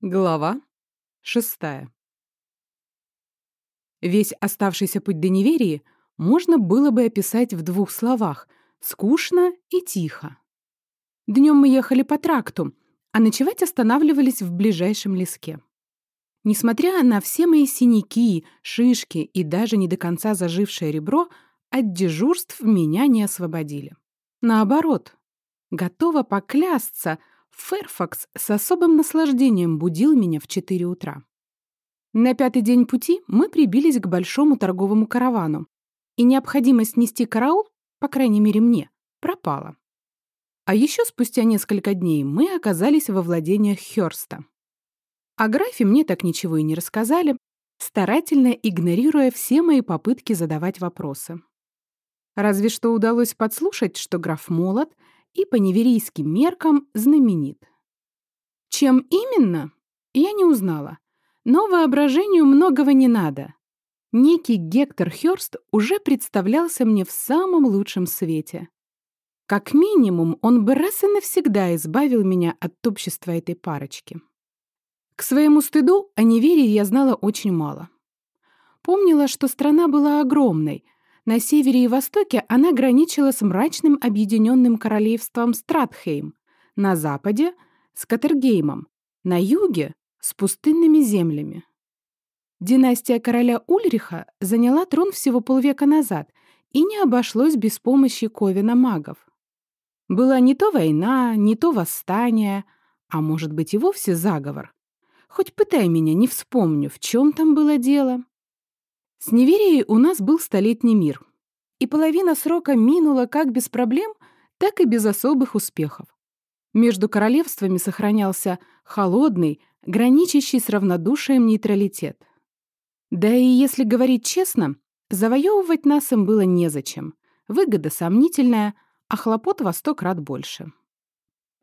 Глава шестая. Весь оставшийся путь до неверии можно было бы описать в двух словах — скучно и тихо. Днем мы ехали по тракту, а ночевать останавливались в ближайшем леске. Несмотря на все мои синяки, шишки и даже не до конца зажившее ребро, от дежурств меня не освободили. Наоборот, готова поклясться — Фэрфакс с особым наслаждением будил меня в 4 утра. На пятый день пути мы прибились к большому торговому каравану, и необходимость нести караул, по крайней мере мне, пропала. А еще спустя несколько дней мы оказались во владениях Хёрста. О графе мне так ничего и не рассказали, старательно игнорируя все мои попытки задавать вопросы. Разве что удалось подслушать, что граф молод — и по неверийским меркам знаменит. Чем именно, я не узнала, но воображению многого не надо. Некий Гектор Хёрст уже представлялся мне в самом лучшем свете. Как минимум, он бы раз и навсегда избавил меня от общества этой парочки. К своему стыду о неверии я знала очень мало. Помнила, что страна была огромной — на севере и востоке она граничила с мрачным объединенным королевством Стратхейм, на западе — с Катергеймом, на юге — с пустынными землями. Династия короля Ульриха заняла трон всего полвека назад, и не обошлось без помощи Ковина магов. Была не то война, не то восстание, а может быть и вовсе заговор. Хоть пытай меня, не вспомню, в чем там было дело. С неверией у нас был столетний мир, и половина срока минула как без проблем, так и без особых успехов. Между королевствами сохранялся холодный, граничащий с равнодушием нейтралитет. Да и если говорить честно, завоевывать нас им было незачем. Выгода сомнительная, а хлопот во сто крат больше.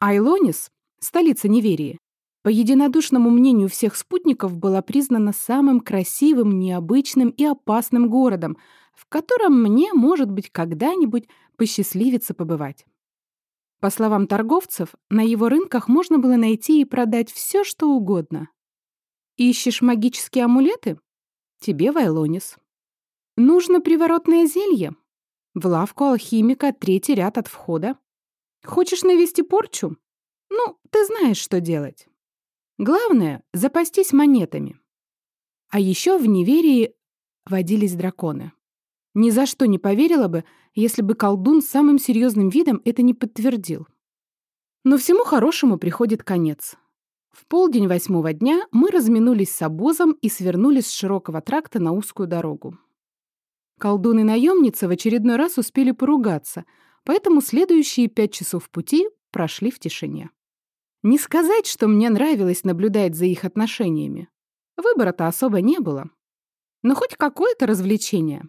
Айлонис, столица неверии, по единодушному мнению всех спутников, была признана самым красивым, необычным и опасным городом, в котором мне, может быть, когда-нибудь посчастливится побывать. По словам торговцев, на его рынках можно было найти и продать все, что угодно. Ищешь магические амулеты? Тебе Вайлонис. Нужно приворотное зелье? В лавку алхимика третий ряд от входа. Хочешь навести порчу? Ну, ты знаешь, что делать. Главное — запастись монетами. А еще в неверии водились драконы. Ни за что не поверила бы, если бы колдун с самым серьезным видом это не подтвердил. Но всему хорошему приходит конец. В полдень восьмого дня мы разминулись с обозом и свернули с широкого тракта на узкую дорогу. Колдун и наемница в очередной раз успели поругаться, поэтому следующие пять часов пути прошли в тишине. Не сказать, что мне нравилось наблюдать за их отношениями. Выбора-то особо не было. Но хоть какое-то развлечение.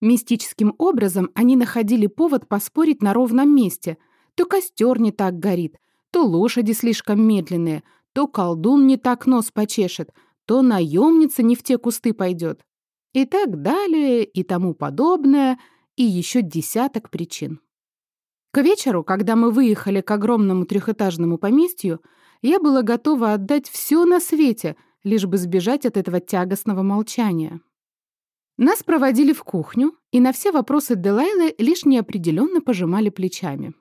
Мистическим образом они находили повод поспорить на ровном месте. То костер не так горит, то лошади слишком медленные, то колдун не так нос почешет, то наемница не в те кусты пойдет. И так далее, и тому подобное, и еще десяток причин. К вечеру, когда мы выехали к огромному трехэтажному поместью, я была готова отдать все на свете, лишь бы сбежать от этого тягостного молчания. Нас проводили в кухню, и на все вопросы Делайлы лишь неопределенно пожимали плечами.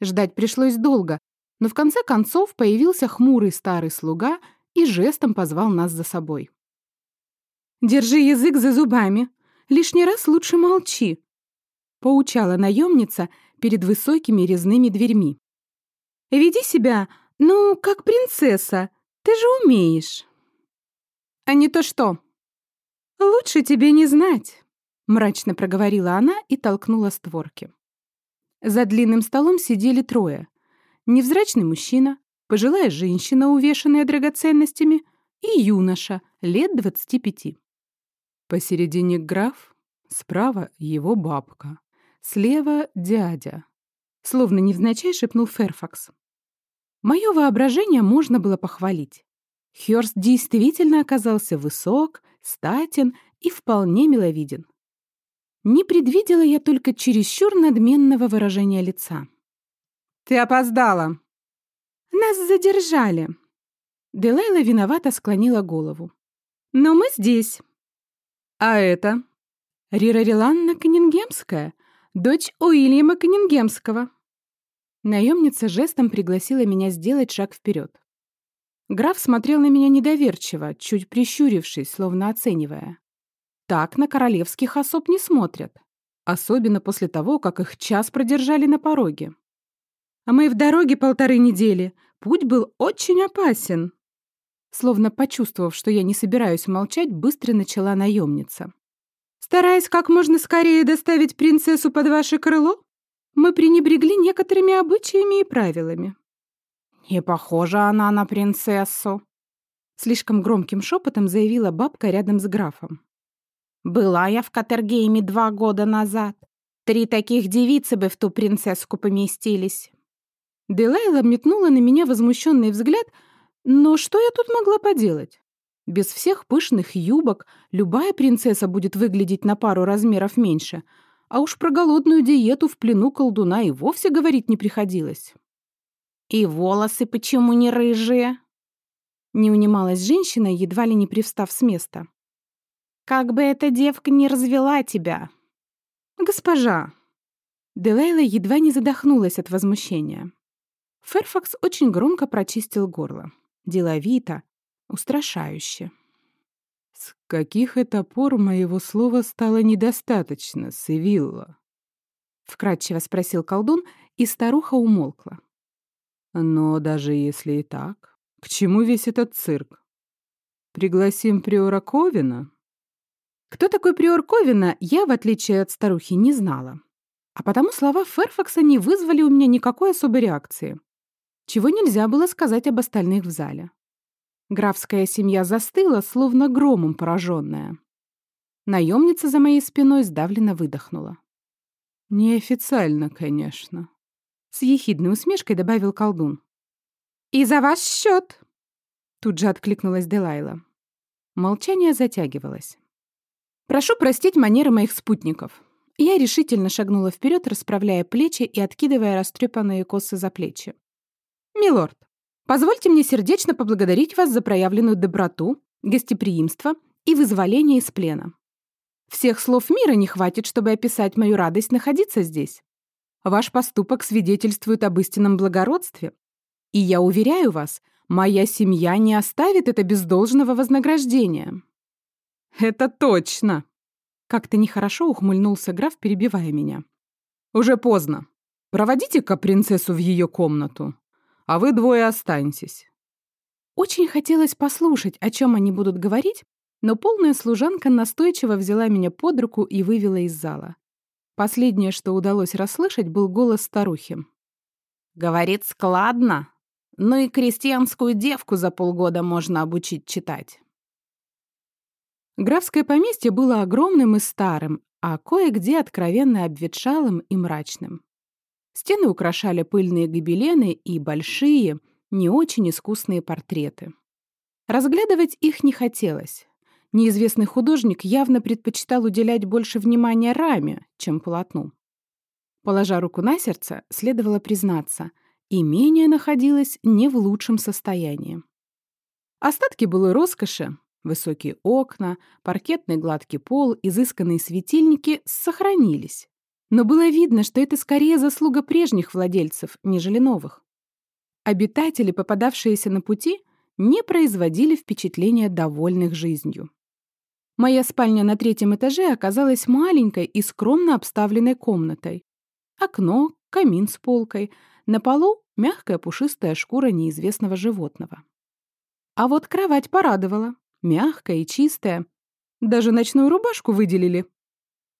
Ждать пришлось долго, но в конце концов появился хмурый старый слуга и жестом позвал нас за собой. «Держи язык за зубами. Лишний раз лучше молчи», — поучала наемница, перед высокими резными дверьми. «Веди себя, ну, как принцесса, ты же умеешь». «А не то что?» «Лучше тебе не знать», — мрачно проговорила она и толкнула створки. За длинным столом сидели трое. Невзрачный мужчина, пожилая женщина, увешанная драгоценностями, и юноша, лет двадцати пяти. Посередине граф, справа его бабка. Слева — дядя. Словно невзначай шепнул Ферфакс. Мое воображение можно было похвалить. Хёрст действительно оказался высок, статен и вполне миловиден. Не предвидела я только чересчур надменного выражения лица. «Ты опоздала!» «Нас задержали!» Делайла виновато склонила голову. «Но мы здесь». «А это?» «Рирариланна Каннингемская, дочь Уильяма Каннингемского». Наемница жестом пригласила меня сделать шаг вперед. Граф смотрел на меня недоверчиво, чуть прищурившись, словно оценивая. Так на королевских особ не смотрят, особенно после того, как их час продержали на пороге. А мы в дороге полторы недели. Путь был очень опасен. Словно почувствовав, что я не собираюсь молчать, быстро начала наемница. Стараясь как можно скорее доставить принцессу под ваше крыло, мы пренебрегли некоторыми обычаями и правилами. «Не похожа она на принцессу», — слишком громким шепотом заявила бабка рядом с графом. «Была я в Катергейме два года назад. Три таких девицы бы в ту принцесску поместились». Делайла метнула на меня возмущенный взгляд, но что я тут могла поделать? Без всех пышных юбок любая принцесса будет выглядеть на пару размеров меньше, а уж про голодную диету в плену колдуна и вовсе говорить не приходилось. «И волосы почему не рыжие?» Не унималась женщина, едва ли не привстав с места. «Как бы эта девка не развела тебя!» «Госпожа!» Делейла едва не задохнулась от возмущения. Ферфакс очень громко прочистил горло. Деловито, устрашающе. «С каких это пор моего слова стало недостаточно, Севилла?» — вкратчиво спросил колдун, и старуха умолкла. «Но даже если и так, к чему весь этот цирк? Пригласим приора Ковина?» Кто такой приор Ковина, я, в отличие от старухи, не знала. А потому слова Ферфакса не вызвали у меня никакой особой реакции чего нельзя было сказать об остальных в зале. Графская семья застыла, словно громом пораженная. Наемница за моей спиной сдавленно выдохнула. «Неофициально, конечно», — с ехидной усмешкой добавил колдун. «И за ваш счет!» Тут же откликнулась Делайла. Молчание затягивалось. «Прошу простить манеры моих спутников». Я решительно шагнула вперед, расправляя плечи и откидывая растрепанные косы за плечи. «Милорд, позвольте мне сердечно поблагодарить вас за проявленную доброту, гостеприимство и вызволение из плена. Всех слов мира не хватит, чтобы описать мою радость находиться здесь. Ваш поступок свидетельствует об истинном благородстве. И я уверяю вас, моя семья не оставит это без должного вознаграждения». «Это точно!» Как-то нехорошо ухмыльнулся граф, перебивая меня. «Уже поздно. Проводите-ка принцессу в ее комнату а вы двое останетесь». Очень хотелось послушать, о чем они будут говорить, но полная служанка настойчиво взяла меня под руку и вывела из зала. Последнее, что удалось расслышать, был голос старухи. «Говорит складно, но и крестьянскую девку за полгода можно обучить читать». Графское поместье было огромным и старым, а кое-где откровенно обветшалым и мрачным. Стены украшали пыльные гобелены и большие, не очень искусные портреты. Разглядывать их не хотелось. Неизвестный художник явно предпочитал уделять больше внимания раме, чем полотну. Положа руку на сердце, следовало признаться, имение находилось не в лучшем состоянии. Остатки былой роскоши, высокие окна, паркетный гладкий пол, изысканные светильники сохранились, но было видно, что это скорее заслуга прежних владельцев, нежели новых. Обитатели, попадавшиеся на пути, не производили впечатления довольных жизнью. Моя спальня на третьем этаже оказалась маленькой и скромно обставленной комнатой. Окно, камин с полкой, на полу мягкая пушистая шкура неизвестного животного. А вот кровать порадовала, мягкая и чистая. Даже ночную рубашку выделили.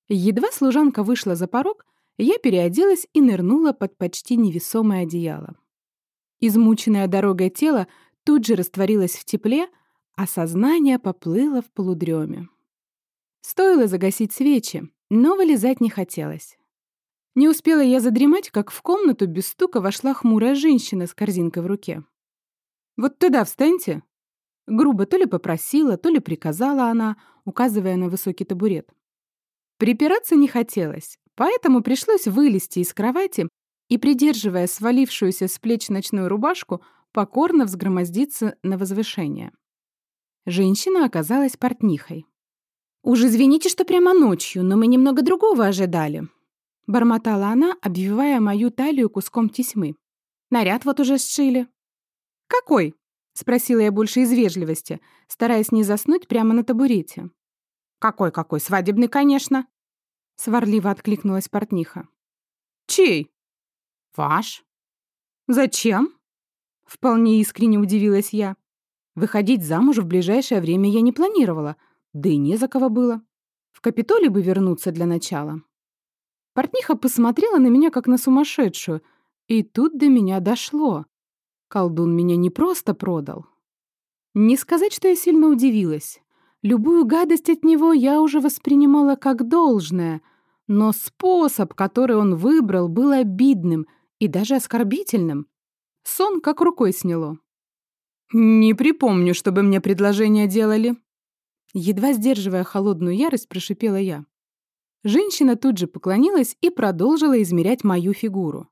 Едва служанка вышла за порог, я переоделась и нырнула под почти невесомое одеяло. Измученное дорогой тело тут же растворилось в тепле, а сознание поплыло в полудреме. Стоило загасить свечи, но вылезать не хотелось. Не успела я задремать, как в комнату без стука вошла хмурая женщина с корзинкой в руке. «Вот туда встаньте!» Грубо то ли попросила, то ли приказала она, указывая на высокий табурет. Припираться не хотелось, поэтому пришлось вылезти из кровати и, придерживая свалившуюся с плеч ночную рубашку, покорно взгромоздиться на возвышение. Женщина оказалась портнихой. «Уж извините, что прямо ночью, но мы немного другого ожидали», — бормотала она, обвивая мою талию куском тесьмы. «Наряд вот уже сшили». «Какой?» — спросила я больше из вежливости, стараясь не заснуть прямо на табурете. «Какой-какой? Свадебный, конечно!» — сварливо откликнулась портниха. «Чей?» «Ваш». «Зачем?» — вполне искренне удивилась я. Выходить замуж в ближайшее время я не планировала, да и не за кого было. В Капитолий бы вернуться для начала. Портниха посмотрела на меня, как на сумасшедшую, и тут до меня дошло. Колдун меня не просто продал. Не сказать, что я сильно удивилась. Любую гадость от него я уже воспринимала как должное, но способ, который он выбрал, был обидным и даже оскорбительным. Сон как рукой сняло. «Не припомню, чтобы мне предложение делали». Едва сдерживая холодную ярость, прошипела я. Женщина тут же поклонилась и продолжила измерять мою фигуру.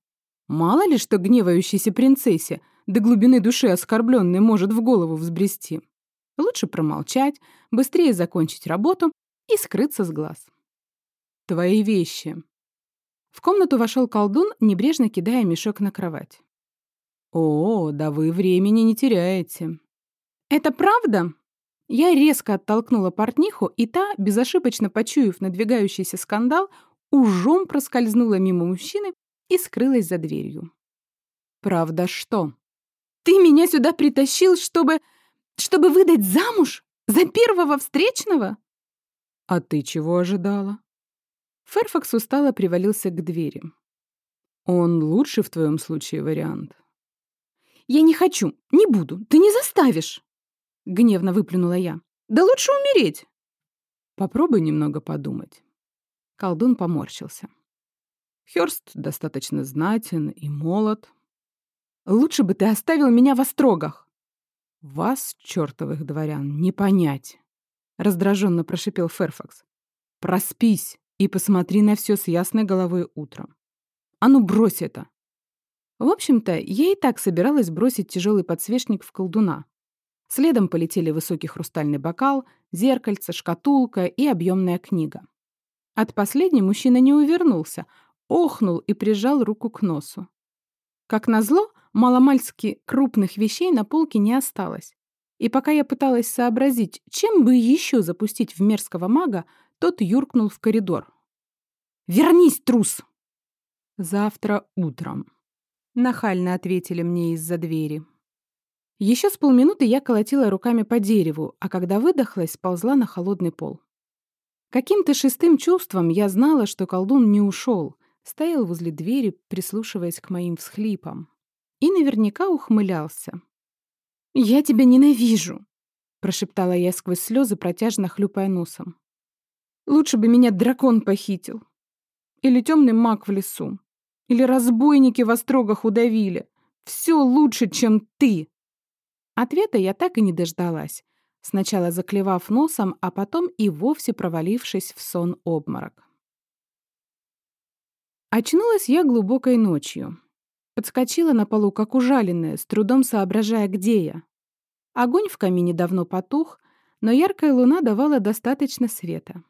Мало ли, что гневающейся принцессе до глубины души оскорбленной может в голову взбрести. Лучше промолчать, быстрее закончить работу и скрыться с глаз. «Твои вещи». В комнату вошел колдун, небрежно кидая мешок на кровать. «О, да вы времени не теряете». «Это правда?» Я резко оттолкнула портниху, и та, безошибочно почуяв надвигающийся скандал, ужом проскользнула мимо мужчины и скрылась за дверью. «Правда что?» «Ты меня сюда притащил, чтобы...» Чтобы выдать замуж? За первого встречного? А ты чего ожидала? Ферфакс устало привалился к двери. Он лучший в твоем случае вариант. Я не хочу, не буду, ты не заставишь. Гневно выплюнула я. Да лучше умереть. Попробуй немного подумать. Колдун поморщился. Хёрст достаточно знатен и молод. Лучше бы ты оставил меня в острогах. «Вас, чертовых дворян, не понять!» — раздраженно прошипел Ферфакс. «Проспись и посмотри на все с ясной головой утром. А ну, брось это!» В общем-то, я и так собиралась бросить тяжелый подсвечник в колдуна. Следом полетели высокий хрустальный бокал, зеркальце, шкатулка и объемная книга. От последней мужчина не увернулся, охнул и прижал руку к носу. Как назло, маломальски крупных вещей на полке не осталось. И пока я пыталась сообразить, чем бы еще запустить в мерзкого мага, тот юркнул в коридор. «Вернись, трус!» «Завтра утром», — нахально ответили мне из-за двери. Еще с полминуты я колотила руками по дереву, а когда выдохлась, сползла на холодный пол. Каким-то шестым чувством я знала, что колдун не ушел, стоял возле двери, прислушиваясь к моим всхлипам и наверняка ухмылялся. «Я тебя ненавижу!» — прошептала я сквозь слезы, протяжно хлюпая носом. «Лучше бы меня дракон похитил. Или темный маг в лесу. Или разбойники в острогах удавили. Все лучше, чем ты!» Ответа я так и не дождалась, сначала заклевав носом, а потом и вовсе провалившись в сон-обморок. Очнулась я глубокой ночью. Подскочила на полу, как ужаленная, с трудом соображая, где я. Огонь в камине давно потух, но яркая луна давала достаточно света.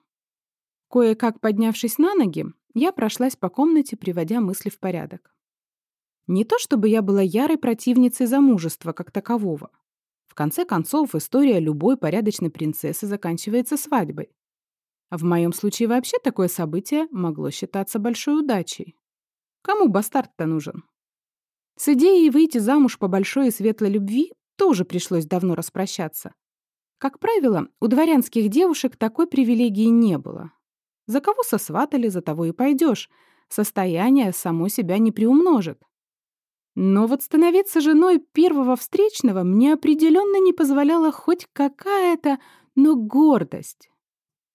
Кое-как поднявшись на ноги, я прошлась по комнате, приводя мысли в порядок. Не то чтобы я была ярой противницей замужества как такового. В конце концов, история любой порядочной принцессы заканчивается свадьбой. А в моем случае вообще такое событие могло считаться большой удачей. Кому бастард-то нужен? С идеей выйти замуж по большой и светлой любви тоже пришлось давно распрощаться. Как правило, у дворянских девушек такой привилегии не было. За кого сосватали, за того и пойдешь. Состояние само себя не приумножит. Но вот становиться женой первого встречного мне определенно не позволяла хоть какая-то, но гордость.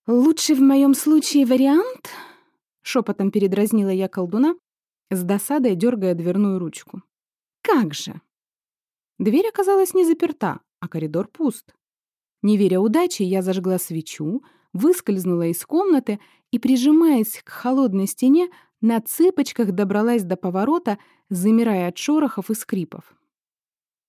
«Лучший в моем случае вариант?» — шепотом передразнила я колдуна, с досадой дергая дверную ручку. Как же? Дверь оказалась не заперта, а коридор пуст. Не веря удаче, я зажгла свечу, выскользнула из комнаты и, прижимаясь к холодной стене, на цыпочках добралась до поворота, замирая от шорохов и скрипов.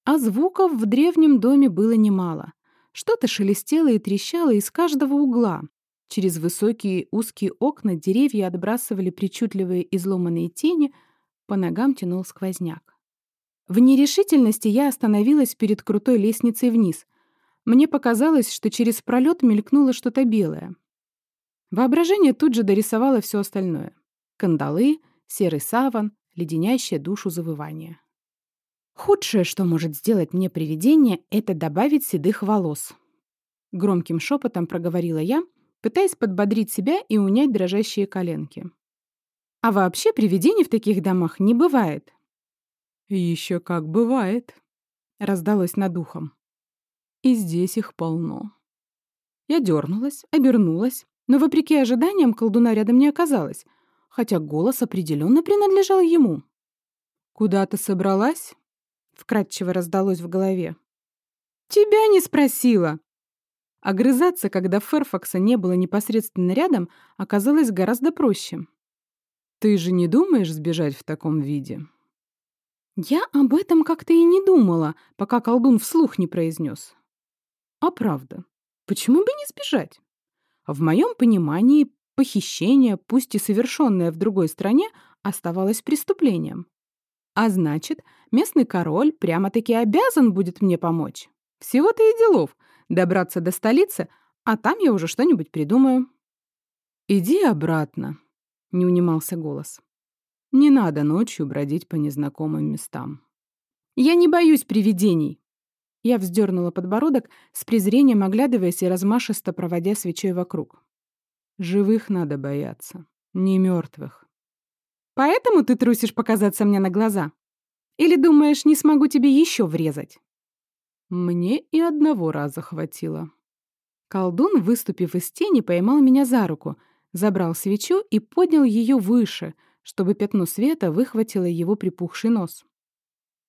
А звуков в древнем доме было немало. Что-то шелестело и трещало из каждого угла. Через высокие узкие окна деревья отбрасывали причудливые изломанные тени, по ногам тянул сквозняк. В нерешительности я остановилась перед крутой лестницей вниз. Мне показалось, что через пролет мелькнуло что-то белое. Воображение тут же дорисовало все остальное. Кандалы, серый саван, леденящее душу завывание. Худшее, что может сделать мне привидение, это добавить седых волос. Громким шепотом проговорила я, пытаясь подбодрить себя и унять дрожащие коленки. А вообще привидений в таких домах не бывает. Еще как бывает», — раздалось над ухом. «И здесь их полно». Я дернулась, обернулась, но, вопреки ожиданиям, колдуна рядом не оказалось, хотя голос определенно принадлежал ему. «Куда ты собралась?» — вкратчиво раздалось в голове. «Тебя не спросила!» Огрызаться, когда Ферфакса не было непосредственно рядом, оказалось гораздо проще. «Ты же не думаешь сбежать в таком виде?» Я об этом как-то и не думала, пока колдун вслух не произнес. А правда, почему бы не сбежать? В моем понимании, похищение, пусть и совершенное в другой стране, оставалось преступлением. А значит, местный король прямо-таки обязан будет мне помочь. Всего-то и делов — добраться до столицы, а там я уже что-нибудь придумаю. «Иди обратно», — не унимался голос. Не надо ночью бродить по незнакомым местам. Я не боюсь привидений. Я вздернула подбородок, с презрением оглядываясь и размашисто проводя свечой вокруг. Живых надо бояться, не мертвых. Поэтому ты трусишь показаться мне на глаза? Или думаешь, не смогу тебе еще врезать? Мне и одного раза хватило. Колдун, выступив из тени, поймал меня за руку, забрал свечу и поднял ее выше — чтобы пятно света выхватило его припухший нос.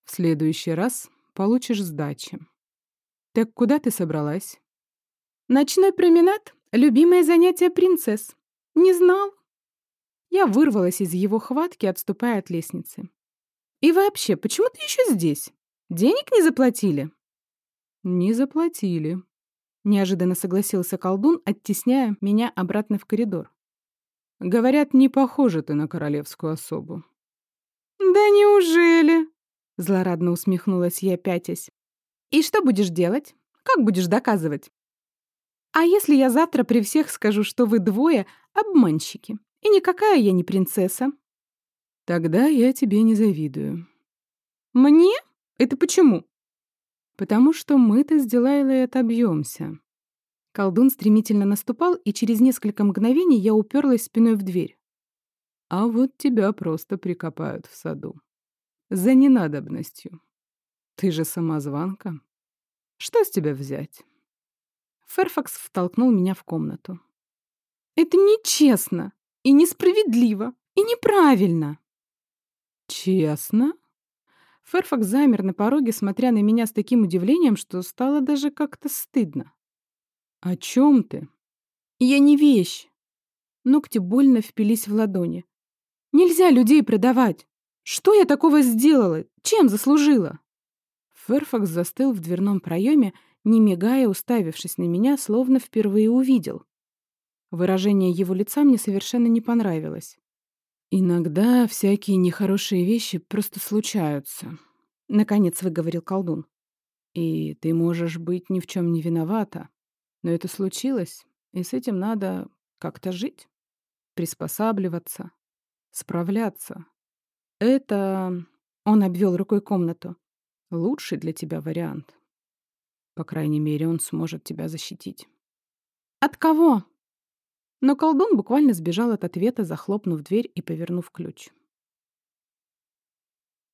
«В следующий раз получишь сдачи». «Так куда ты собралась?» «Ночной променад — любимое занятие принцесс. Не знал?» Я вырвалась из его хватки, отступая от лестницы. «И вообще, почему ты еще здесь? Денег не заплатили?» «Не заплатили», — неожиданно согласился колдун, оттесняя меня обратно в коридор. Говорят, не похожа ты на королевскую особу. Да неужели? Злорадно усмехнулась я, пятясь. И что будешь делать? Как будешь доказывать? А если я завтра при всех скажу, что вы двое обманщики, и никакая я не принцесса? Тогда я тебе не завидую. Мне? Это почему? Потому что мы-то с Дилайлой отобьемся. Колдун стремительно наступал, и через несколько мгновений я уперлась спиной в дверь. А вот тебя просто прикопают в саду. За ненадобностью. Ты же самозванка. Что с тебя взять? Ферфакс втолкнул меня в комнату. Это нечестно, и несправедливо, и неправильно. Честно? Ферфакс замер на пороге, смотря на меня с таким удивлением, что стало даже как-то стыдно. «О чем ты?» «Я не вещь». Ногти больно впились в ладони. «Нельзя людей продавать. Что я такого сделала? Чем заслужила?» Ферфакс застыл в дверном проеме, не мигая, уставившись на меня, словно впервые увидел. Выражение его лица мне совершенно не понравилось. «Иногда всякие нехорошие вещи просто случаются», — наконец выговорил колдун. «И ты можешь быть ни в чем не виновата. Но это случилось, и с этим надо как-то жить, приспосабливаться, справляться. Это, он обвел рукой комнату, лучший для тебя вариант. По крайней мере, он сможет тебя защитить. От кого? Но колдун буквально сбежал от ответа, захлопнув дверь и повернув ключ.